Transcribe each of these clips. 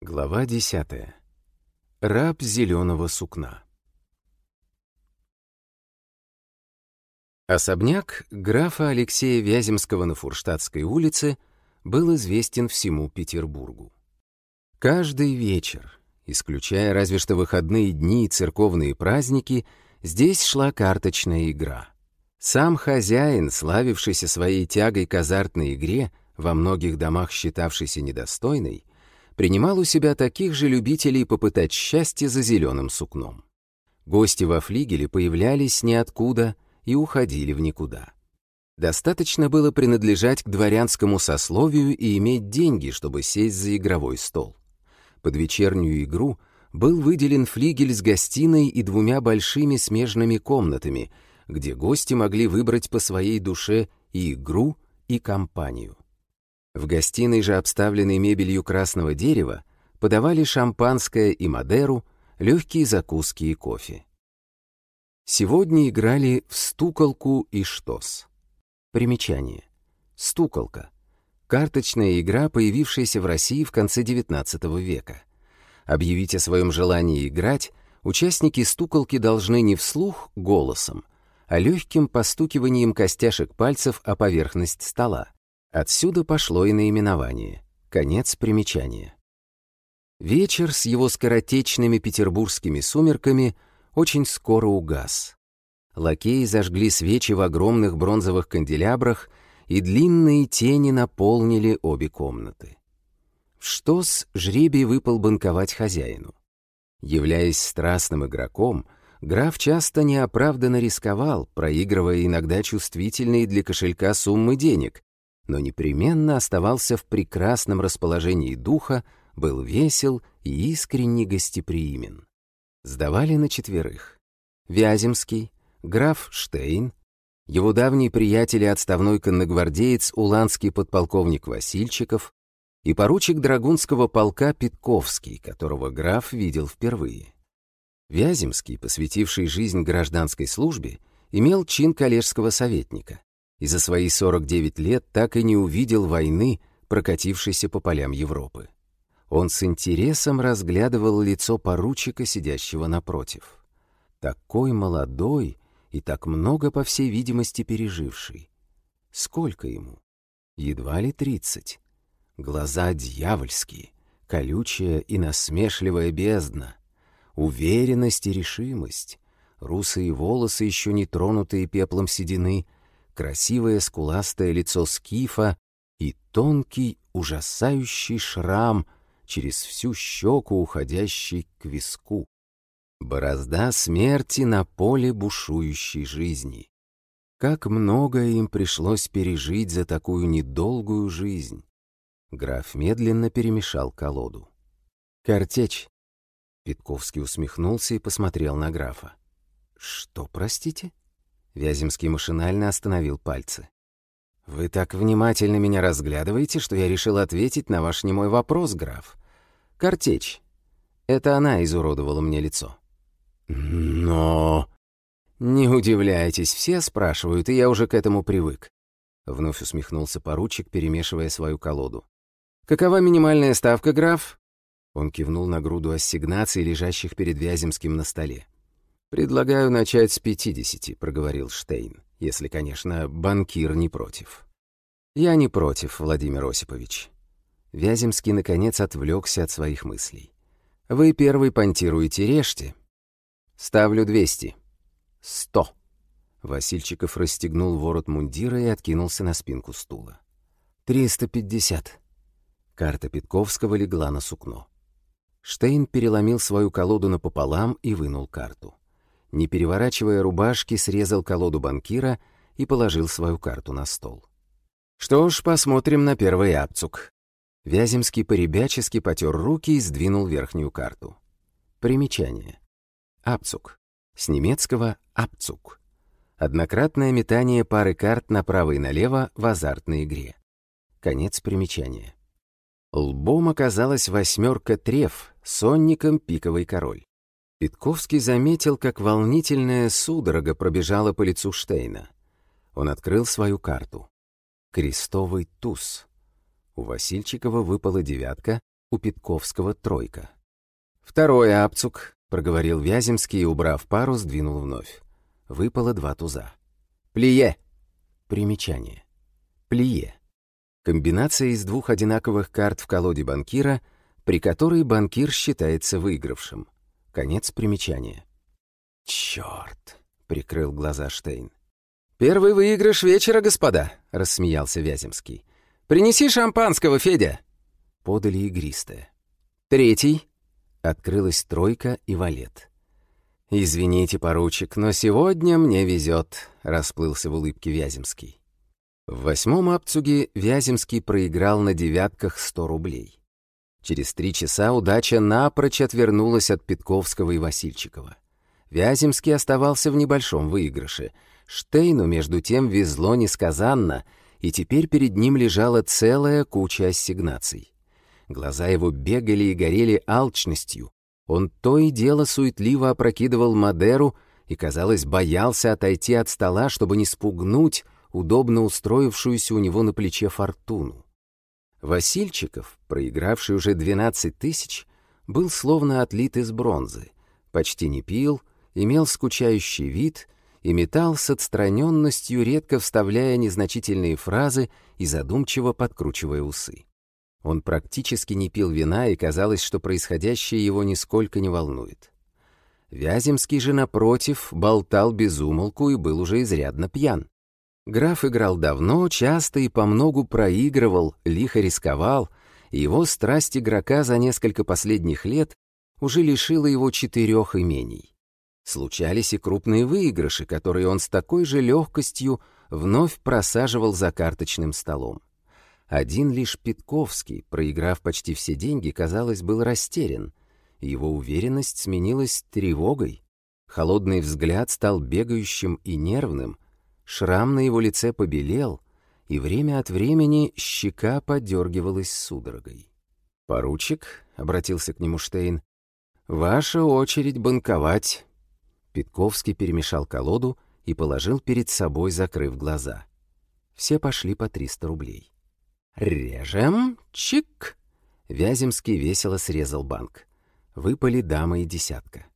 Глава 10. Раб зеленого сукна. Особняк графа Алексея Вяземского на Фурштадтской улице был известен всему Петербургу. Каждый вечер, исключая разве что выходные дни и церковные праздники, здесь шла карточная игра. Сам хозяин, славившийся своей тягой к азартной игре, во многих домах считавшийся недостойной, принимал у себя таких же любителей попытать счастье за зеленым сукном. Гости во флигеле появлялись ниоткуда и уходили в никуда. Достаточно было принадлежать к дворянскому сословию и иметь деньги, чтобы сесть за игровой стол. Под вечернюю игру был выделен флигель с гостиной и двумя большими смежными комнатами, где гости могли выбрать по своей душе и игру, и компанию. В гостиной же, обставленной мебелью красного дерева, подавали шампанское и мадеру, легкие закуски и кофе. Сегодня играли в стуколку и штос. Примечание. Стуколка. Карточная игра, появившаяся в России в конце XIX века. Объявить о своем желании играть участники стуколки должны не вслух голосом, а легким постукиванием костяшек пальцев о поверхность стола. Отсюда пошло и наименование. Конец примечания. Вечер с его скоротечными петербургскими сумерками очень скоро угас. Лакеи зажгли свечи в огромных бронзовых канделябрах, и длинные тени наполнили обе комнаты. Что с жребий выпал банковать хозяину. Являясь страстным игроком, граф часто неоправданно рисковал, проигрывая иногда чувствительные для кошелька суммы денег, но непременно оставался в прекрасном расположении духа, был весел и искренне гостеприимен. Сдавали на четверых. Вяземский, граф Штейн, его давний приятель и отставной конногвардеец уланский подполковник Васильчиков и поручик Драгунского полка Питковский, которого граф видел впервые. Вяземский, посвятивший жизнь гражданской службе, имел чин коллежского советника и за свои 49 лет так и не увидел войны, прокатившейся по полям Европы. Он с интересом разглядывал лицо поручика, сидящего напротив. Такой молодой и так много, по всей видимости, переживший. Сколько ему? Едва ли тридцать. Глаза дьявольские, колючая и насмешливая бездна. Уверенность и решимость. Русые волосы, еще не тронутые пеплом седины — красивое скуластое лицо скифа и тонкий ужасающий шрам через всю щеку, уходящий к виску. Борозда смерти на поле бушующей жизни. Как многое им пришлось пережить за такую недолгую жизнь. Граф медленно перемешал колоду. «Картечь!» Питковский усмехнулся и посмотрел на графа. «Что, простите?» Вяземский машинально остановил пальцы. «Вы так внимательно меня разглядываете, что я решил ответить на ваш немой вопрос, граф. Картечь. Это она изуродовала мне лицо». «Но...» «Не удивляйтесь, все спрашивают, и я уже к этому привык». Вновь усмехнулся поручик, перемешивая свою колоду. «Какова минимальная ставка, граф?» Он кивнул на груду ассигнаций, лежащих перед Вяземским на столе. «Предлагаю начать с пятидесяти», — проговорил Штейн, «если, конечно, банкир не против». «Я не против, Владимир Осипович». Вяземский, наконец, отвлекся от своих мыслей. «Вы первый понтируете, режьте». «Ставлю двести». «Сто». Васильчиков расстегнул ворот мундира и откинулся на спинку стула. «Триста пятьдесят». Карта Питковского легла на сукно. Штейн переломил свою колоду напополам и вынул карту не переворачивая рубашки, срезал колоду банкира и положил свою карту на стол. «Что ж, посмотрим на первый абцук». Вяземский поребячески потер руки и сдвинул верхнюю карту. Примечание. Абцук. С немецкого «абцук». Однократное метание пары карт направо и налево в азартной игре. Конец примечания. Лбом оказалась восьмерка треф, сонником пиковый король. Питковский заметил, как волнительная судорога пробежала по лицу Штейна. Он открыл свою карту. Крестовый туз. У Васильчикова выпала девятка, у Питковского тройка. «Второй апцук», — проговорил Вяземский убрав пару, сдвинул вновь. Выпало два туза. «Плие!» Примечание. «Плие». Комбинация из двух одинаковых карт в колоде банкира, при которой банкир считается выигравшим. Конец примечания. «Чёрт!» — прикрыл глаза Штейн. «Первый выигрыш вечера, господа!» — рассмеялся Вяземский. «Принеси шампанского, Федя!» Подали игристое. Третий. Открылась тройка и валет. «Извините, поручик, но сегодня мне везет», — расплылся в улыбке Вяземский. В восьмом апцуге Вяземский проиграл на девятках сто рублей. Через три часа удача напрочь отвернулась от Питковского и Васильчикова. Вяземский оставался в небольшом выигрыше. Штейну, между тем, везло несказанно, и теперь перед ним лежала целая куча ассигнаций. Глаза его бегали и горели алчностью. Он то и дело суетливо опрокидывал Мадеру и, казалось, боялся отойти от стола, чтобы не спугнуть удобно устроившуюся у него на плече фортуну. Васильчиков, проигравший уже 12 тысяч, был словно отлит из бронзы, почти не пил, имел скучающий вид и метал с отстраненностью, редко вставляя незначительные фразы и задумчиво подкручивая усы. Он практически не пил вина, и казалось, что происходящее его нисколько не волнует. Вяземский же, напротив, болтал без умолку и был уже изрядно пьян. Граф играл давно, часто и помногу проигрывал, лихо рисковал, и его страсть игрока за несколько последних лет уже лишила его четырех имений. Случались и крупные выигрыши, которые он с такой же легкостью вновь просаживал за карточным столом. Один лишь Питковский, проиграв почти все деньги, казалось, был растерян. Его уверенность сменилась тревогой. Холодный взгляд стал бегающим и нервным — Шрам на его лице побелел, и время от времени щека подергивалась судорогой. «Поручик», — обратился к нему Штейн, — «ваша очередь банковать». Питковский перемешал колоду и положил перед собой, закрыв глаза. Все пошли по 300 рублей. «Режем! Чик!» Вяземский весело срезал банк. Выпали дама и десятка.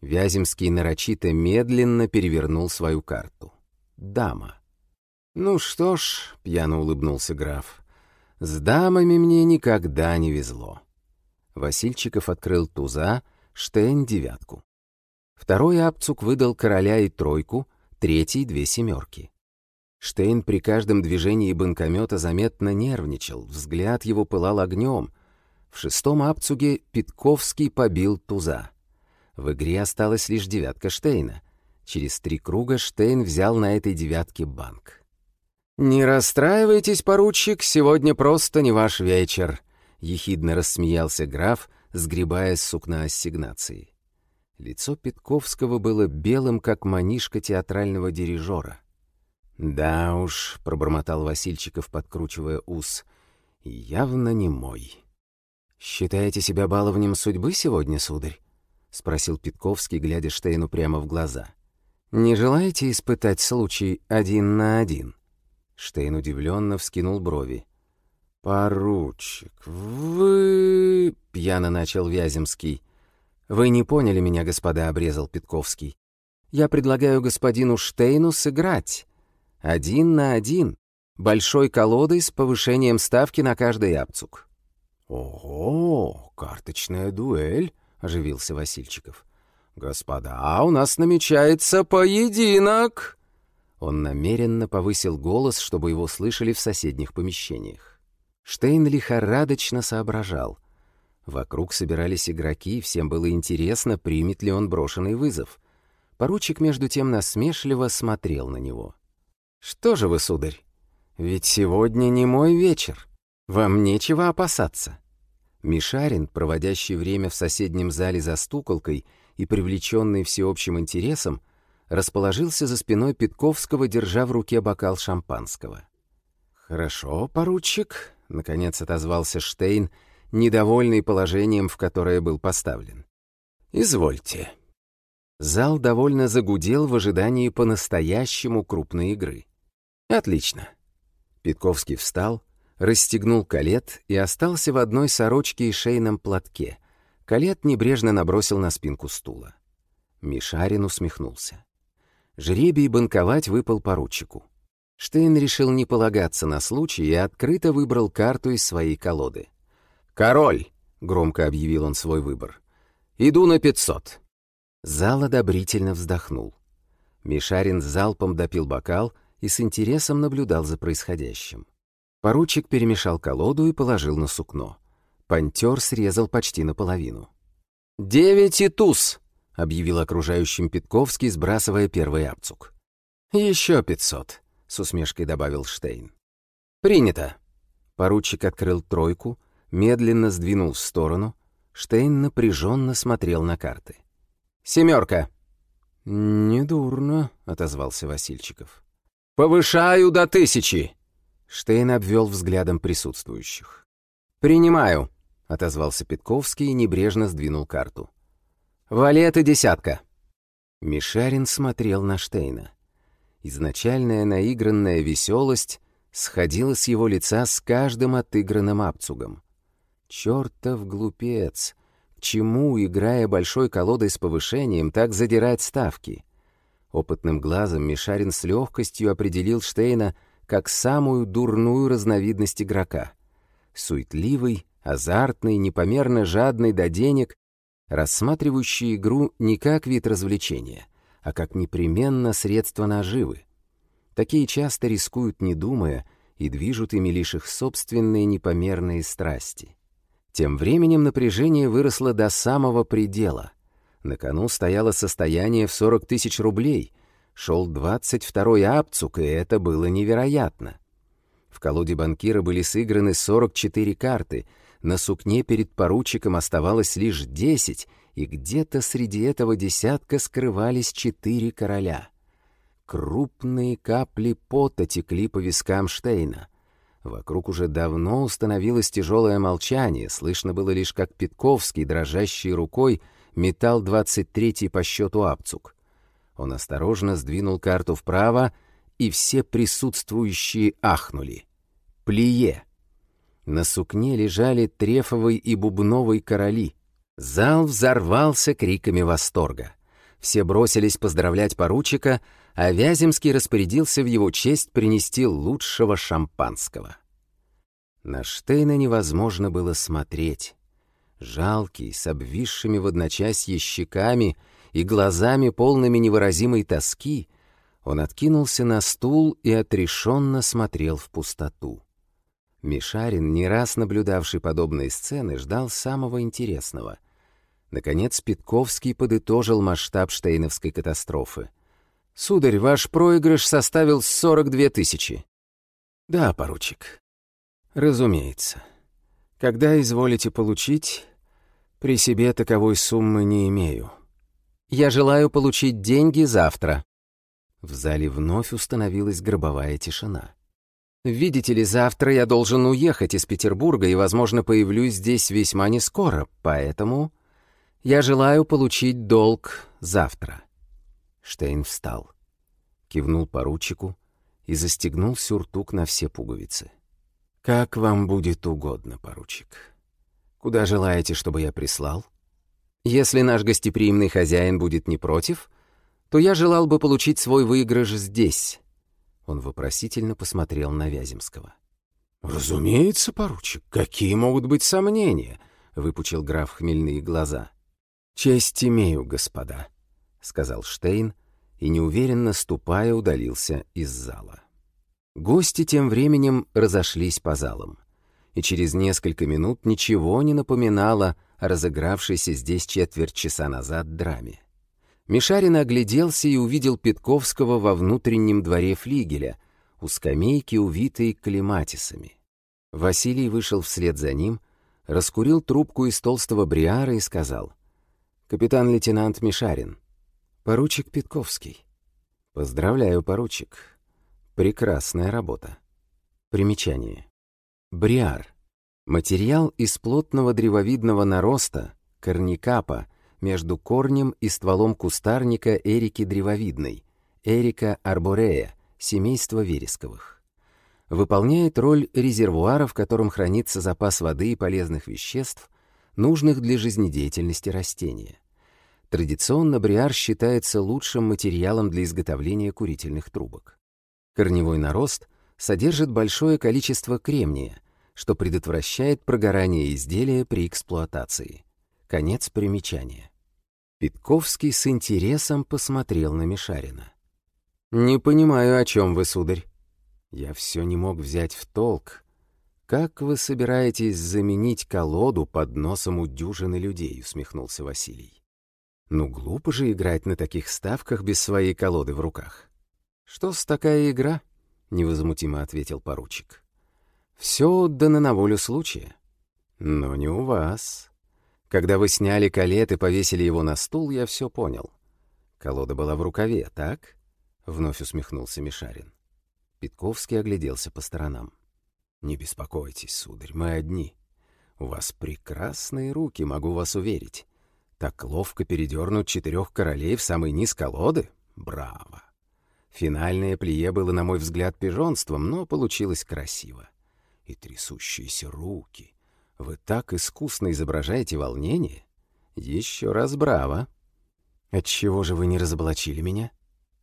Вяземский нарочито медленно перевернул свою карту дама. «Ну что ж», — пьяно улыбнулся граф, — «с дамами мне никогда не везло». Васильчиков открыл туза, Штейн — девятку. Второй Апцук выдал короля и тройку, третий — две семерки. Штейн при каждом движении банкомета заметно нервничал, взгляд его пылал огнем. В шестом Апцуге Питковский побил туза. В игре осталась лишь девятка Штейна — Через три круга Штейн взял на этой девятке банк. «Не расстраивайтесь, поручик, сегодня просто не ваш вечер», — ехидно рассмеялся граф, сгребая с сукна ассигнации. Лицо Петковского было белым, как манишка театрального дирижера. «Да уж», — пробормотал Васильчиков, подкручивая ус, — «явно не мой». «Считаете себя баловнем судьбы сегодня, сударь?» — спросил Питковский, глядя Штейну прямо в глаза. «Не желаете испытать случай один на один?» Штейн удивленно вскинул брови. «Поручик, вы...» — пьяно начал Вяземский. «Вы не поняли меня, господа», — обрезал Питковский. «Я предлагаю господину Штейну сыграть. Один на один. Большой колодой с повышением ставки на каждый абцук». «Ого, карточная дуэль», — оживился Васильчиков. «Господа, у нас намечается поединок!» Он намеренно повысил голос, чтобы его слышали в соседних помещениях. Штейн лихорадочно соображал. Вокруг собирались игроки, всем было интересно, примет ли он брошенный вызов. Поручик, между тем, насмешливо смотрел на него. «Что же вы, сударь? Ведь сегодня не мой вечер. Вам нечего опасаться». Мишарин, проводящий время в соседнем зале за стуколкой, и, привлеченный всеобщим интересом, расположился за спиной Питковского, держа в руке бокал шампанского. «Хорошо, поручик», — наконец отозвался Штейн, недовольный положением, в которое был поставлен. «Извольте». Зал довольно загудел в ожидании по-настоящему крупной игры. «Отлично». Питковский встал, расстегнул калет и остался в одной сорочке и шейном платке. Калет небрежно набросил на спинку стула. Мишарин усмехнулся. Жребий банковать выпал поручику. Штейн решил не полагаться на случай и открыто выбрал карту из своей колоды. «Король!» — громко объявил он свой выбор. «Иду на пятьсот». Зал одобрительно вздохнул. Мишарин залпом допил бокал и с интересом наблюдал за происходящим. Поручик перемешал колоду и положил на сукно. Пантер срезал почти наполовину. «Девять и туз!» — объявил окружающим Питковский, сбрасывая первый абцук. «Еще пятьсот», — с усмешкой добавил Штейн. «Принято». Поручик открыл тройку, медленно сдвинул в сторону. Штейн напряженно смотрел на карты. «Семерка». «Недурно», — отозвался Васильчиков. «Повышаю до тысячи!» Штейн обвел взглядом присутствующих. «Принимаю», — отозвался Питковский и небрежно сдвинул карту. «Валет и десятка». Мишарин смотрел на Штейна. Изначальная наигранная веселость сходила с его лица с каждым отыгранным абцугом. «Чертов глупец! Чему, играя большой колодой с повышением, так задирать ставки?» Опытным глазом Мишарин с легкостью определил Штейна как самую дурную разновидность игрока. Суетливый, азартный, непомерно жадный до денег, рассматривающий игру не как вид развлечения, а как непременно средство наживы. Такие часто рискуют не думая и движут ими лишь их собственные непомерные страсти. Тем временем напряжение выросло до самого предела. На кону стояло состояние в 40 тысяч рублей, шел 22-й абцук, и это было невероятно. В колоде банкира были сыграны 44 карты, на сукне перед поручиком оставалось лишь 10, и где-то среди этого десятка скрывались четыре короля. Крупные капли пота текли по вискам Штейна. Вокруг уже давно установилось тяжелое молчание, слышно было лишь, как Питковский, дрожащей рукой, метал 23-й по счету Апцук. Он осторожно сдвинул карту вправо, и все присутствующие ахнули. Плие. На сукне лежали трефовый и бубновый короли. Зал взорвался криками восторга. Все бросились поздравлять поручика, а Вяземский распорядился в его честь принести лучшего шампанского. На Штейна невозможно было смотреть. Жалкий, с обвисшими в одночасье щеками и глазами полными невыразимой тоски, он откинулся на стул и отрешенно смотрел в пустоту. Мишарин, не раз наблюдавший подобные сцены, ждал самого интересного. Наконец Питковский подытожил масштаб штейновской катастрофы. «Сударь, ваш проигрыш составил 42 тысячи». «Да, поручик». «Разумеется. Когда изволите получить, при себе таковой суммы не имею. Я желаю получить деньги завтра». В зале вновь установилась гробовая тишина. «Видите ли, завтра я должен уехать из Петербурга и, возможно, появлюсь здесь весьма нескоро, поэтому я желаю получить долг завтра». Штейн встал, кивнул поручику и застегнул сюртук на все пуговицы. «Как вам будет угодно, поручик. Куда желаете, чтобы я прислал? Если наш гостеприимный хозяин будет не против, то я желал бы получить свой выигрыш здесь». Он вопросительно посмотрел на Вяземского. «Разумеется, поручик, какие могут быть сомнения?» — выпучил граф хмельные глаза. «Честь имею, господа», — сказал Штейн, и неуверенно ступая удалился из зала. Гости тем временем разошлись по залам, и через несколько минут ничего не напоминало о разыгравшейся здесь четверть часа назад драме. Мишарин огляделся и увидел Петковского во внутреннем дворе флигеля, у скамейки, увитой клематисами. Василий вышел вслед за ним, раскурил трубку из толстого бриара и сказал, «Капитан-лейтенант Мишарин, поручик Петковский». «Поздравляю, поручик. Прекрасная работа. Примечание. Бриар. Материал из плотного древовидного нароста, корникапа, между корнем и стволом кустарника эрики древовидной, эрика арборея, семейства вересковых. выполняет роль резервуара, в котором хранится запас воды и полезных веществ, нужных для жизнедеятельности растения. Традиционно бриар считается лучшим материалом для изготовления курительных трубок. Корневой нарост содержит большое количество кремния, что предотвращает прогорание изделия при эксплуатации. Конец примечания. Питковский с интересом посмотрел на Мишарина. «Не понимаю, о чем вы, сударь. Я все не мог взять в толк. Как вы собираетесь заменить колоду под носом у дюжины людей?» — усмехнулся Василий. «Ну, глупо же играть на таких ставках без своей колоды в руках». «Что с такая игра?» — невозмутимо ответил поручик. «Все отдано на волю случая». «Но не у вас. Когда вы сняли колет и повесили его на стул, я все понял. Колода была в рукаве, так?» — вновь усмехнулся Мишарин. Питковский огляделся по сторонам. «Не беспокойтесь, сударь, мы одни. У вас прекрасные руки, могу вас уверить. Так ловко передернуть четырех королей в самый низ колоды? Браво! Финальное плие было, на мой взгляд, пижонством, но получилось красиво. И трясущиеся руки. Вы так искусно изображаете волнение. Еще раз браво. Отчего же вы не разоблачили меня?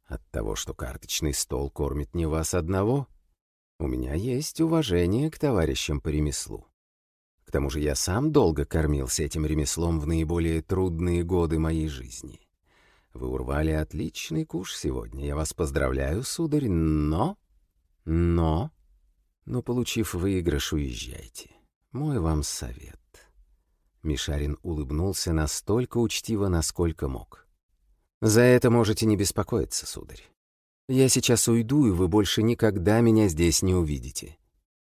От того, что карточный стол кормит не вас одного? У меня есть уважение к товарищам по ремеслу. К тому же я сам долго кормился этим ремеслом в наиболее трудные годы моей жизни. Вы урвали отличный куш сегодня, я вас поздравляю, сударь, но... Но... Но, получив выигрыш, уезжайте. Мой вам совет. Мишарин улыбнулся настолько учтиво, насколько мог. «За это можете не беспокоиться, сударь. Я сейчас уйду, и вы больше никогда меня здесь не увидите».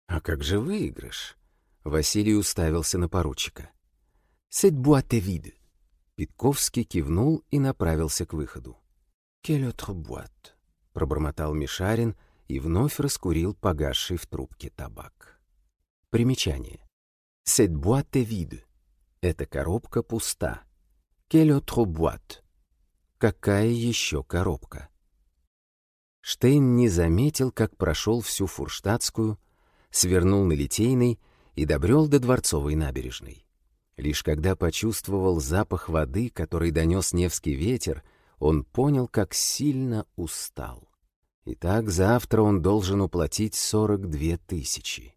«А как же выигрыш?» Василий уставился на поручика. «Cette boîte est vide». Питковский кивнул и направился к выходу. «Quelle autre boîte?» — пробормотал Мишарин и вновь раскурил погасший в трубке табак. Примечание. «Cette boîte est vide». Эта коробка пуста. «Quelle autre boîte?» Какая еще коробка? Штейн не заметил, как прошел всю Фурштадтскую, свернул на Литейный и добрел до Дворцовой набережной. Лишь когда почувствовал запах воды, который донес Невский ветер, он понял, как сильно устал. Итак, завтра он должен уплатить 42 тысячи.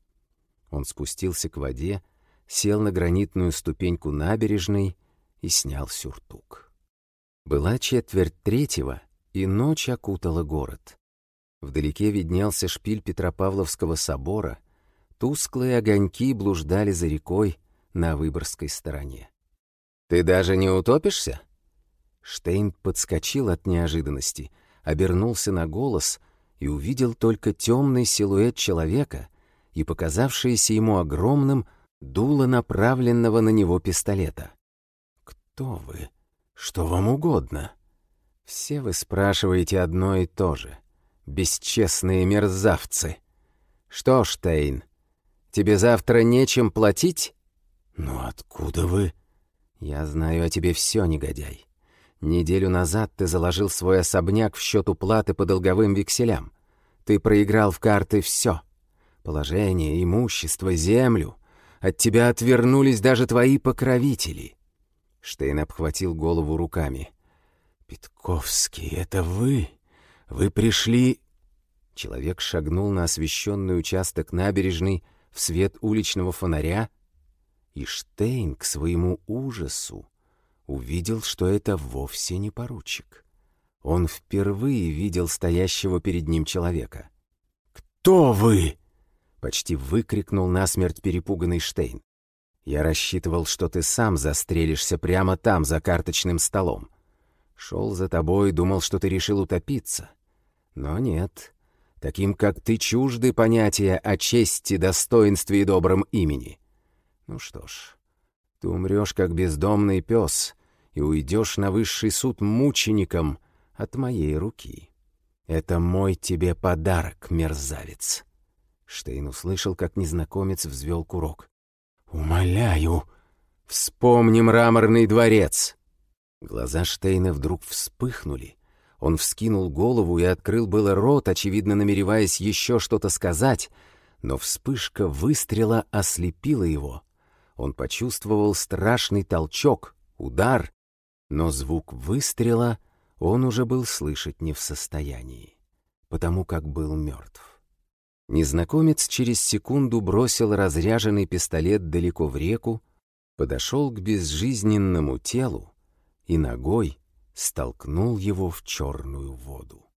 Он спустился к воде, сел на гранитную ступеньку набережной и снял сюртук. Была четверть третьего, и ночь окутала город. Вдалеке виднелся шпиль Петропавловского собора — Тусклые огоньки блуждали за рекой на Выборгской стороне. «Ты даже не утопишься?» Штейн подскочил от неожиданности, обернулся на голос и увидел только темный силуэт человека и показавшееся ему огромным дуло направленного на него пистолета. «Кто вы? Что вам угодно?» «Все вы спрашиваете одно и то же. Бесчестные мерзавцы!» «Что, Штейн, Тебе завтра нечем платить?» «Ну откуда вы?» «Я знаю о тебе все, негодяй. Неделю назад ты заложил свой особняк в счет уплаты по долговым векселям. Ты проиграл в карты все. Положение, имущество, землю. От тебя отвернулись даже твои покровители». Штейн обхватил голову руками. «Питковский, это вы? Вы пришли...» Человек шагнул на освещенный участок набережной, в свет уличного фонаря, и Штейн к своему ужасу увидел, что это вовсе не поручик. Он впервые видел стоящего перед ним человека. «Кто вы?» — почти выкрикнул насмерть перепуганный Штейн. «Я рассчитывал, что ты сам застрелишься прямо там, за карточным столом. Шел за тобой, думал, что ты решил утопиться. Но нет, таким как ты чужды понятия о чести, достоинстве и добром имени. Ну что ж, ты умрешь как бездомный пес и уйдешь на высший суд мучеником от моей руки. Это мой тебе подарок, мерзавец. Штейн услышал, как незнакомец взвел курок. «Умоляю, вспомни мраморный дворец!» Глаза Штейна вдруг вспыхнули. Он вскинул голову и открыл было рот, очевидно намереваясь еще что-то сказать, но вспышка выстрела ослепила его. Он почувствовал страшный толчок, удар, но звук выстрела он уже был слышать не в состоянии, потому как был мертв. Незнакомец через секунду бросил разряженный пистолет далеко в реку, подошел к безжизненному телу и ногой столкнул его в черную воду.